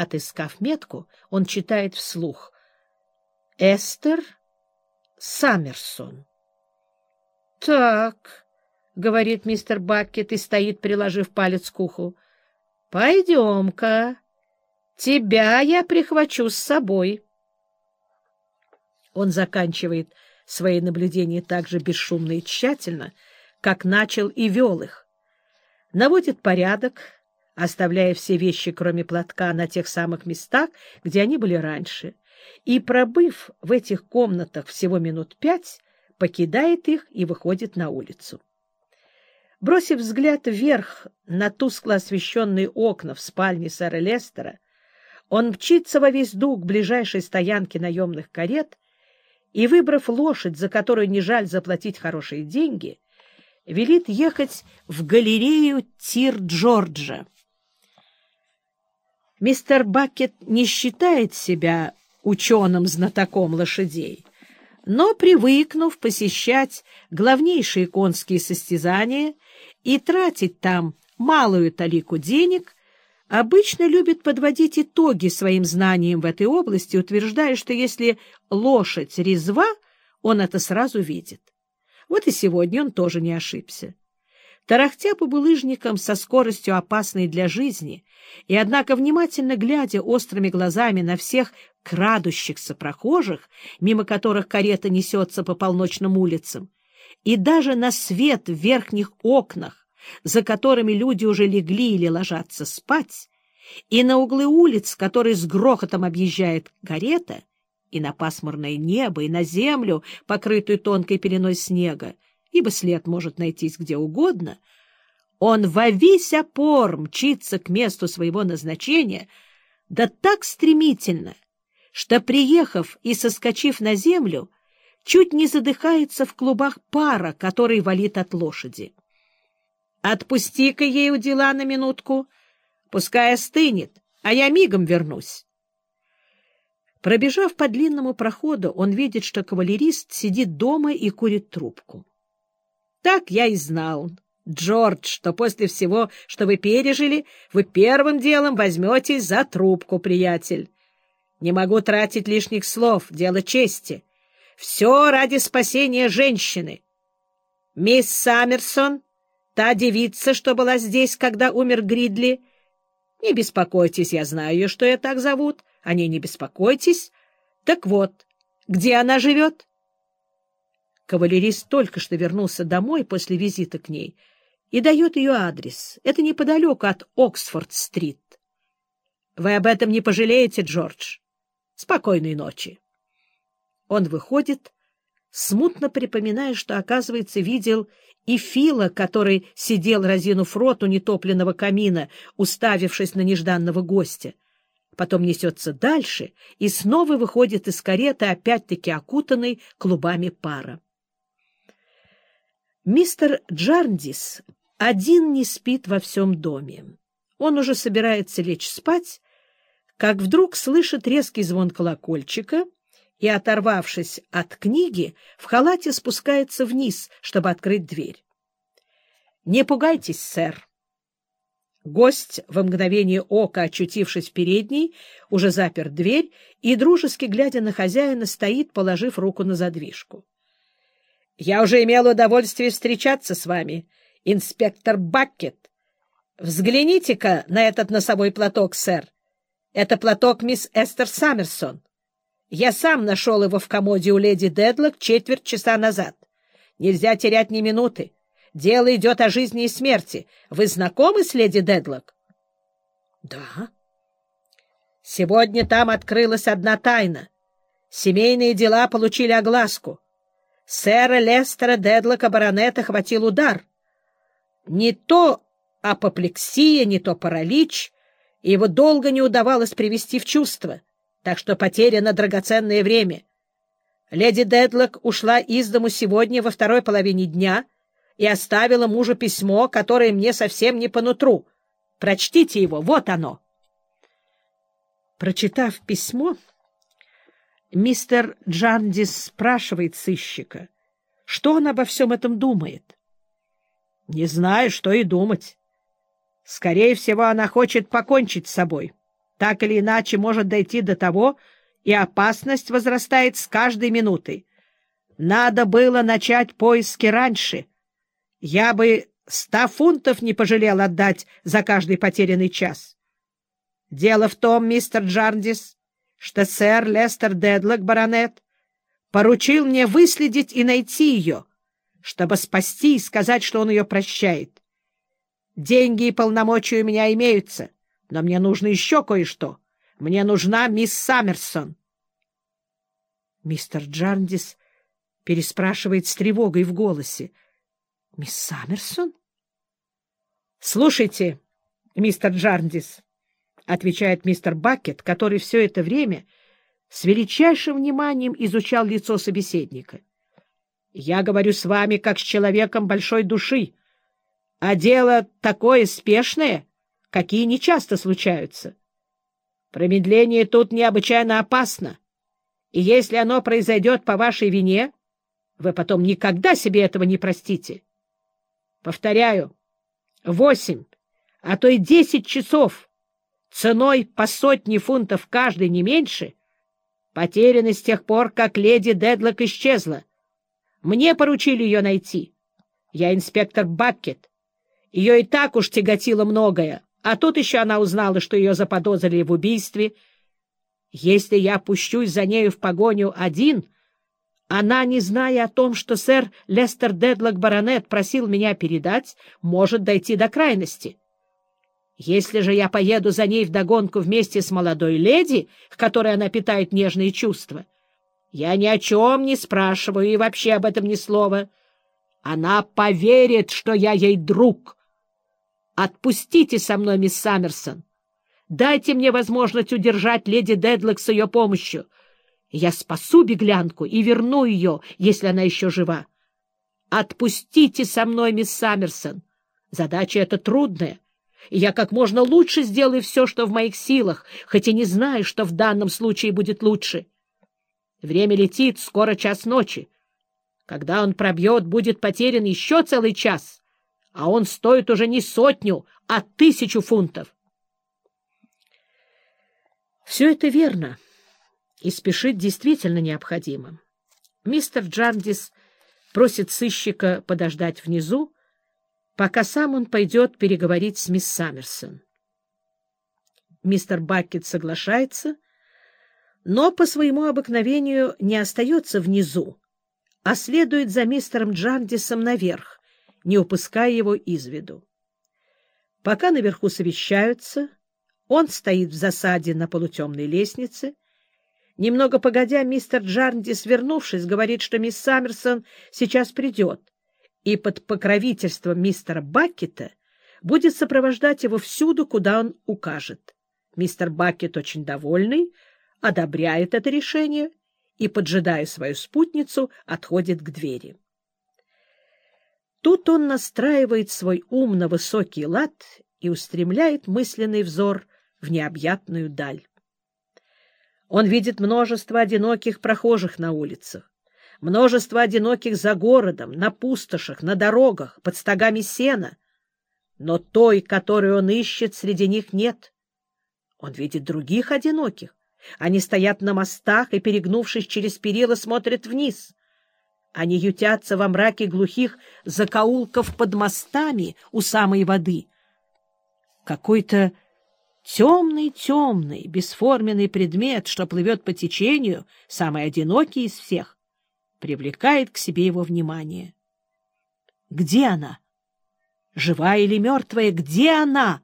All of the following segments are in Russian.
Отыскав метку, он читает вслух. «Эстер Саммерсон». «Так», — говорит мистер Баккет и стоит, приложив палец к уху, — «пойдем-ка, тебя я прихвачу с собой». Он заканчивает свои наблюдения так же бесшумно и тщательно, как начал и вел их. Наводит порядок, оставляя все вещи, кроме платка, на тех самых местах, где они были раньше, и, пробыв в этих комнатах всего минут пять, покидает их и выходит на улицу. Бросив взгляд вверх на тускло освещенные окна в спальне сэра Лестера, он мчится во весь дух к ближайшей стоянке наемных карет и, выбрав лошадь, за которую не жаль заплатить хорошие деньги, велит ехать в галерею Тир-Джорджа. Мистер Бакет не считает себя ученым-знатоком лошадей, но, привыкнув посещать главнейшие конские состязания и тратить там малую талику денег, обычно любит подводить итоги своим знаниям в этой области, утверждая, что если лошадь резва, он это сразу видит. Вот и сегодня он тоже не ошибся. Тарахтя по булыжникам со скоростью опасной для жизни, и, однако, внимательно глядя острыми глазами на всех крадущихся прохожих, мимо которых карета несется по полночным улицам, и даже на свет в верхних окнах, за которыми люди уже легли или ложатся спать, и на углы улиц, которые с грохотом объезжает карета, и на пасмурное небо, и на землю, покрытую тонкой пеленой снега, ибо след может найтись где угодно, он во весь опор мчится к месту своего назначения, да так стремительно, что, приехав и соскочив на землю, чуть не задыхается в клубах пара, который валит от лошади. «Отпусти-ка у дела на минутку, пускай остынет, а я мигом вернусь». Пробежав по длинному проходу, он видит, что кавалерист сидит дома и курит трубку. Так я и знал, Джордж, что после всего, что вы пережили, вы первым делом возьметесь за трубку, приятель. Не могу тратить лишних слов, дело чести. Все ради спасения женщины. Мисс Саммерсон, та девица, что была здесь, когда умер Гридли. Не беспокойтесь, я знаю ее, что ее так зовут. О ней не беспокойтесь. Так вот, где она живет? Кавалерист только что вернулся домой после визита к ней и дает ее адрес. Это неподалеку от Оксфорд-стрит. Вы об этом не пожалеете, Джордж. Спокойной ночи. Он выходит, смутно припоминая, что, оказывается, видел и Фила, который сидел, разинув рот у нетопленного камина, уставившись на нежданного гостя. Потом несется дальше и снова выходит из кареты, опять-таки окутанной клубами пара. Мистер Джарндис один не спит во всем доме. Он уже собирается лечь спать, как вдруг слышит резкий звон колокольчика и, оторвавшись от книги, в халате спускается вниз, чтобы открыть дверь. «Не пугайтесь, сэр!» Гость, в мгновение ока очутившись в передней, уже запер дверь и, дружески глядя на хозяина, стоит, положив руку на задвижку. Я уже имел удовольствие встречаться с вами, инспектор Баккет. Взгляните-ка на этот носовой платок, сэр. Это платок мисс Эстер Саммерсон. Я сам нашел его в комоде у леди Дедлок четверть часа назад. Нельзя терять ни минуты. Дело идет о жизни и смерти. Вы знакомы с леди Дедлок? — Да. — Сегодня там открылась одна тайна. Семейные дела получили огласку. Сэра Лестера Дедлока баронета хватил удар. Не то апоплексия, не то паралич, и его долго не удавалось привести в чувство, так что потеряно драгоценное время. Леди Дедлок ушла из дому сегодня во второй половине дня и оставила мужу письмо, которое мне совсем не по нутру. Прочтите его, вот оно. Прочитав письмо, Мистер Джандис спрашивает сыщика, что он обо всем этом думает. — Не знаю, что и думать. Скорее всего, она хочет покончить с собой. Так или иначе может дойти до того, и опасность возрастает с каждой минутой. Надо было начать поиски раньше. Я бы ста фунтов не пожалел отдать за каждый потерянный час. Дело в том, мистер Джардис, что сэр Лестер Дедлок, баронет, поручил мне выследить и найти ее, чтобы спасти и сказать, что он ее прощает. Деньги и полномочия у меня имеются, но мне нужно еще кое-что. Мне нужна мисс Саммерсон. Мистер Джардис переспрашивает с тревогой в голосе. — Мисс Саммерсон? — Слушайте, мистер Джардис, — отвечает мистер Бакет, который все это время с величайшим вниманием изучал лицо собеседника. — Я говорю с вами как с человеком большой души, а дело такое спешное, какие нечасто случаются. Промедление тут необычайно опасно, и если оно произойдет по вашей вине, вы потом никогда себе этого не простите. Повторяю, восемь, а то и десять часов ценой по сотне фунтов каждый не меньше потеряны с тех пор, как леди Дедлок исчезла. Мне поручили ее найти. Я инспектор Баккет. Ее и так уж тяготило многое, а тут еще она узнала, что ее заподозрили в убийстве. Если я пущусь за нею в погоню один — она, не зная о том, что сэр Лестер Дедлок Баронет просил меня передать, может дойти до крайности. Если же я поеду за ней вдогонку вместе с молодой леди, к которой она питает нежные чувства, я ни о чем не спрашиваю и вообще об этом ни слова. Она поверит, что я ей друг. Отпустите со мной, мисс Саммерсон. Дайте мне возможность удержать леди Дедлок с ее помощью — я спасу беглянку и верну ее, если она еще жива. Отпустите со мной, мисс Саммерсон. Задача эта трудная, и я как можно лучше сделаю все, что в моих силах, хоть и не знаю, что в данном случае будет лучше. Время летит, скоро час ночи. Когда он пробьет, будет потерян еще целый час, а он стоит уже не сотню, а тысячу фунтов. Все это верно и спешить действительно необходимо. Мистер Джардис просит сыщика подождать внизу, пока сам он пойдет переговорить с мисс Саммерсон. Мистер Бакет соглашается, но по своему обыкновению не остается внизу, а следует за мистером Джардисом наверх, не упуская его из виду. Пока наверху совещаются, он стоит в засаде на полутемной лестнице, Немного погодя, мистер Джарндис, вернувшись, говорит, что мисс Саммерсон сейчас придет, и под покровительством мистера Баккета будет сопровождать его всюду, куда он укажет. Мистер Баккет очень довольный, одобряет это решение и, поджидая свою спутницу, отходит к двери. Тут он настраивает свой ум на высокий лад и устремляет мысленный взор в необъятную даль. Он видит множество одиноких прохожих на улицах, множество одиноких за городом, на пустошах, на дорогах, под стогами сена. Но той, которую он ищет, среди них нет. Он видит других одиноких. Они стоят на мостах и, перегнувшись через перила, смотрят вниз. Они ютятся во мраке глухих закоулков под мостами у самой воды. Какой-то Темный-темный, бесформенный предмет, что плывет по течению, самый одинокий из всех, привлекает к себе его внимание. Где она? Живая или мертвая? Где она?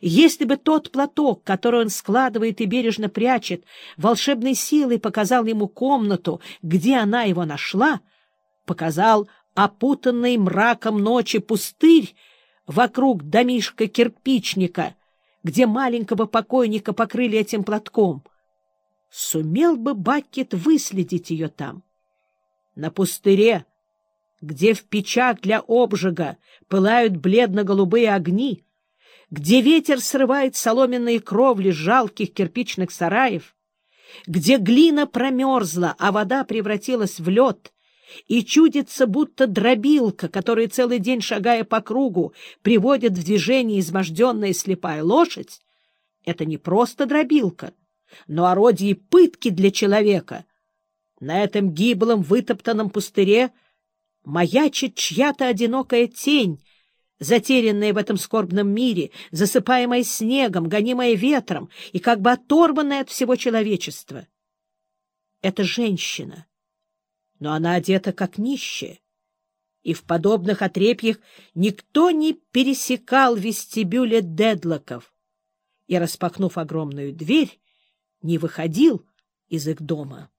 Если бы тот платок, который он складывает и бережно прячет, волшебной силой показал ему комнату, где она его нашла, показал опутанный мраком ночи пустырь вокруг домишка-кирпичника — где маленького покойника покрыли этим платком. Сумел бы Бакет выследить ее там. На пустыре, где в печах для обжига пылают бледно-голубые огни, где ветер срывает соломенные кровли жалких кирпичных сараев, где глина промерзла, а вода превратилась в лед, и чудится, будто дробилка, которая целый день, шагая по кругу, приводит в движение изможденная слепая лошадь, Это не просто дробилка, но орудие пытки для человека. На этом гиблом вытоптанном пустыре маячит чья-то одинокая тень, затерянная в этом скорбном мире, засыпаемая снегом, гонимая ветром и как бы оторванная от всего человечества. Это женщина, но она одета как нищая, и в подобных отрепьях никто не пересекал вестибюля Дедлоков и, распахнув огромную дверь, не выходил из их дома.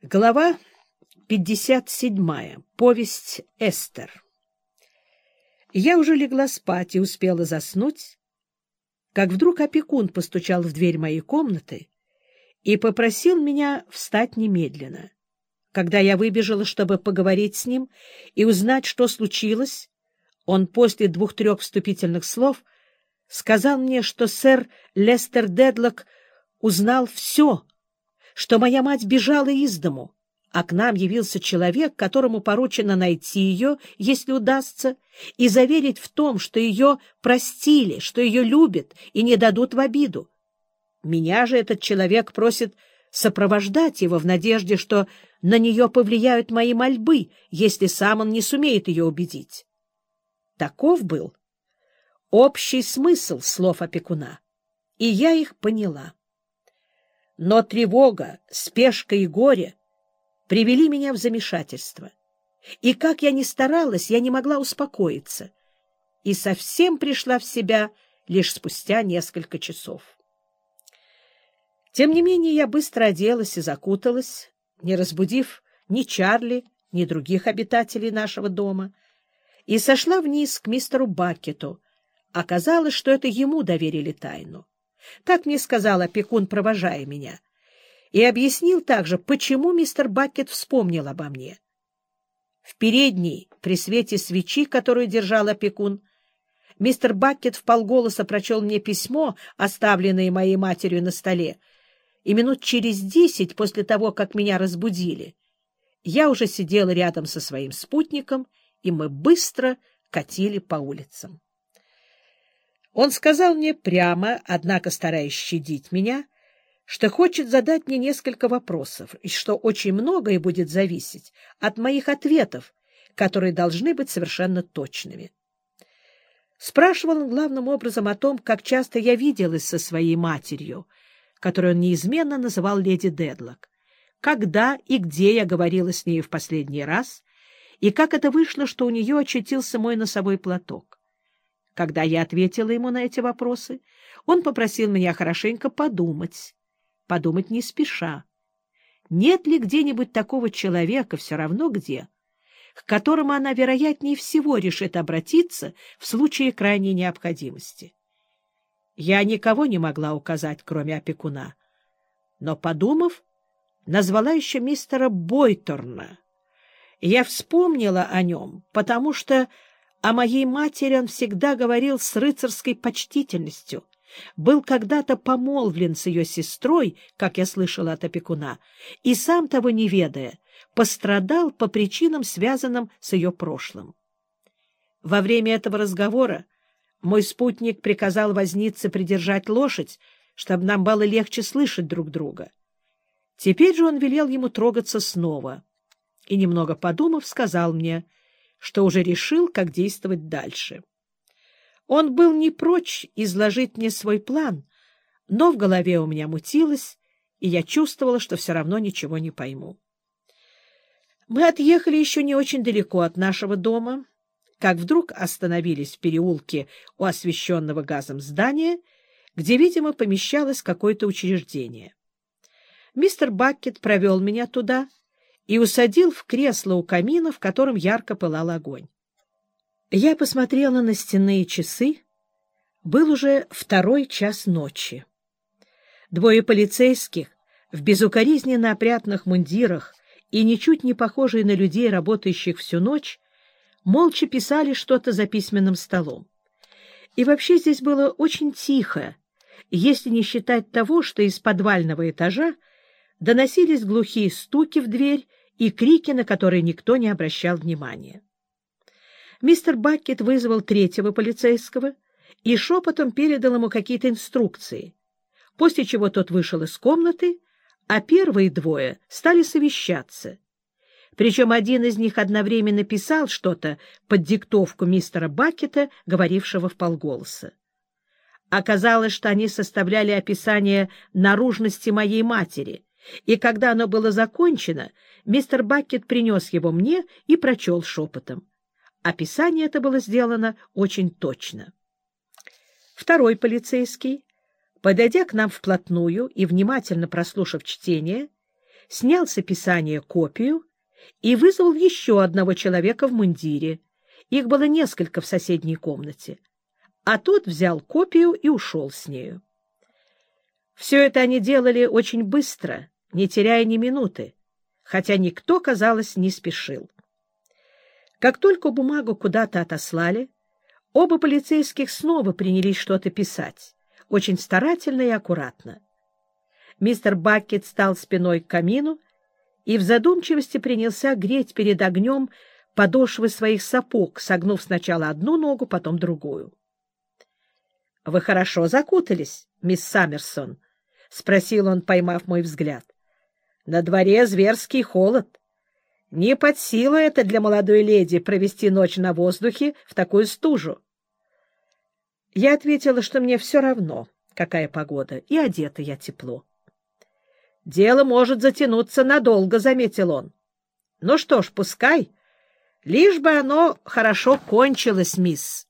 Глава 57. Повесть Эстер. Я уже легла спать и успела заснуть, как вдруг опекун постучал в дверь моей комнаты и попросил меня встать немедленно. Когда я выбежала, чтобы поговорить с ним и узнать, что случилось, он после двух-трех вступительных слов сказал мне, что сэр Лестер Дедлок узнал все, что моя мать бежала из дому, а к нам явился человек, которому поручено найти ее, если удастся, и заверить в том, что ее простили, что ее любят и не дадут в обиду. Меня же этот человек просит сопровождать его в надежде, что на нее повлияют мои мольбы, если сам он не сумеет ее убедить. Таков был общий смысл слов опекуна, и я их поняла. Но тревога, спешка и горе привели меня в замешательство. И как я ни старалась, я не могла успокоиться, и совсем пришла в себя лишь спустя несколько часов. Тем не менее я быстро оделась и закуталась, не разбудив ни Чарли, ни других обитателей нашего дома, и сошла вниз к мистеру Бакету. Оказалось, что это ему доверили тайну. Так мне сказал опекун, провожая меня, и объяснил также, почему мистер Бакет вспомнил обо мне. В передней, при свете свечи, которую держал опекун, мистер Бакет вполголоса прочел мне письмо, оставленное моей матерью на столе, и минут через десять после того, как меня разбудили, я уже сидела рядом со своим спутником, и мы быстро катили по улицам. Он сказал мне прямо, однако стараясь щадить меня, что хочет задать мне несколько вопросов, и что очень многое будет зависеть от моих ответов, которые должны быть совершенно точными. Спрашивал он главным образом о том, как часто я виделась со своей матерью, которую он неизменно называл леди Дедлок. Когда и где я говорила с ней в последний раз, и как это вышло, что у нее очутился мой носовой платок. Когда я ответила ему на эти вопросы, он попросил меня хорошенько подумать, подумать не спеша. Нет ли где-нибудь такого человека, все равно где, к которому она, вероятнее всего, решит обратиться в случае крайней необходимости? Я никого не могла указать, кроме опекуна. Но, подумав, назвала еще мистера Бойторна. Я вспомнила о нем, потому что о моей матери он всегда говорил с рыцарской почтительностью, был когда-то помолвлен с ее сестрой, как я слышала от опекуна, и, сам того не ведая, пострадал по причинам, связанным с ее прошлым. Во время этого разговора мой спутник приказал вознице придержать лошадь, чтобы нам было легче слышать друг друга. Теперь же он велел ему трогаться снова и, немного подумав, сказал мне, что уже решил, как действовать дальше. Он был не прочь изложить мне свой план, но в голове у меня мутилось, и я чувствовала, что все равно ничего не пойму. Мы отъехали еще не очень далеко от нашего дома, как вдруг остановились в переулке у освещенного газом здания, где, видимо, помещалось какое-то учреждение. Мистер Баккет провел меня туда и усадил в кресло у камина, в котором ярко пылал огонь. Я посмотрела на стенные часы. Был уже второй час ночи. Двое полицейских в безукоризненно опрятных мундирах и ничуть не похожие на людей, работающих всю ночь, молча писали что-то за письменным столом. И вообще здесь было очень тихо, если не считать того, что из подвального этажа доносились глухие стуки в дверь и крики, на которые никто не обращал внимания. Мистер Баккет вызвал третьего полицейского и шепотом передал ему какие-то инструкции, после чего тот вышел из комнаты, а первые двое стали совещаться. Причем один из них одновременно писал что-то под диктовку мистера Бакета, говорившего в полголоса. Оказалось, что они составляли описание наружности моей матери, и когда оно было закончено, мистер Бакет принес его мне и прочел шепотом. Описание это было сделано очень точно. Второй полицейский, подойдя к нам вплотную и внимательно прослушав чтение, снял с описания копию и вызвал еще одного человека в мундире. Их было несколько в соседней комнате. А тот взял копию и ушел с нею. Все это они делали очень быстро, не теряя ни минуты, хотя никто, казалось, не спешил. Как только бумагу куда-то отослали, оба полицейских снова принялись что-то писать, очень старательно и аккуратно. Мистер Бакет стал спиной к камину и в задумчивости принялся греть перед огнем подошвы своих сапог, согнув сначала одну ногу, потом другую. — Вы хорошо закутались, мисс Саммерсон? — спросил он, поймав мой взгляд. — На дворе зверский холод. Не под силу это для молодой леди провести ночь на воздухе в такую стужу. Я ответила, что мне все равно, какая погода, и одета я тепло. «Дело может затянуться надолго», — заметил он. «Ну что ж, пускай. Лишь бы оно хорошо кончилось, мисс».